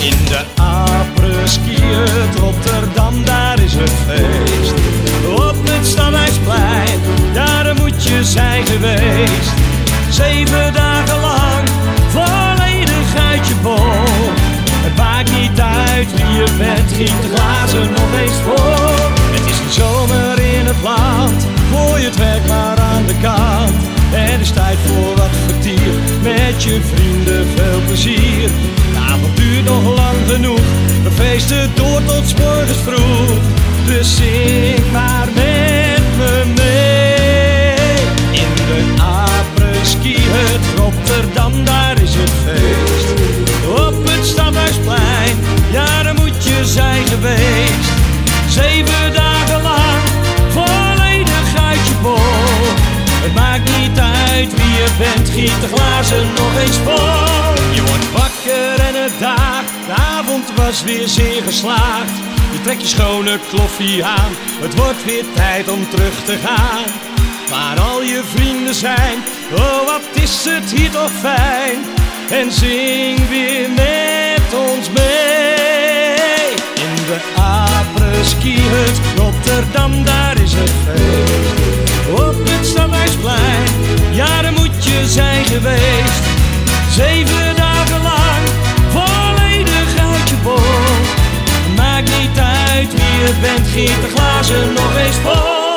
In de apres-ski het Rotterdam, daar is het feest. Op het Stadhuisplein, daar moet je zijn geweest. Zeven dagen lang, volledig uit je bol. Het maakt niet uit wie je bent, giet de glazen nog eens vol. Het is de zomer in het land, gooi het werk maar aan de kant. Er is tijd voor wat vertier, met je vrienden veel plezier. Nog lang genoeg, we feesten door tot morgens vroeg. Dus zing maar met me mee. In de apres-ski het Rotterdam, daar is het feest. Op het Stadhuisplein, ja daar moet je zijn geweest. Zeven dagen lang, volledig uit je bol. Het maakt niet uit wie je bent, giet de glazen nog eens vol de avond was weer zeer geslaagd. Je trekt je schone kloffie aan, het wordt weer tijd om terug te gaan. Waar al je vrienden zijn, oh wat is het hier toch fijn. En zing weer met ons mee. In de apres-ski hut, Rotterdam, daar is het feest. Op het Stadhuisplein, jaren moet je zijn geweest. Zeven bent, giet de glazen nog eens vol.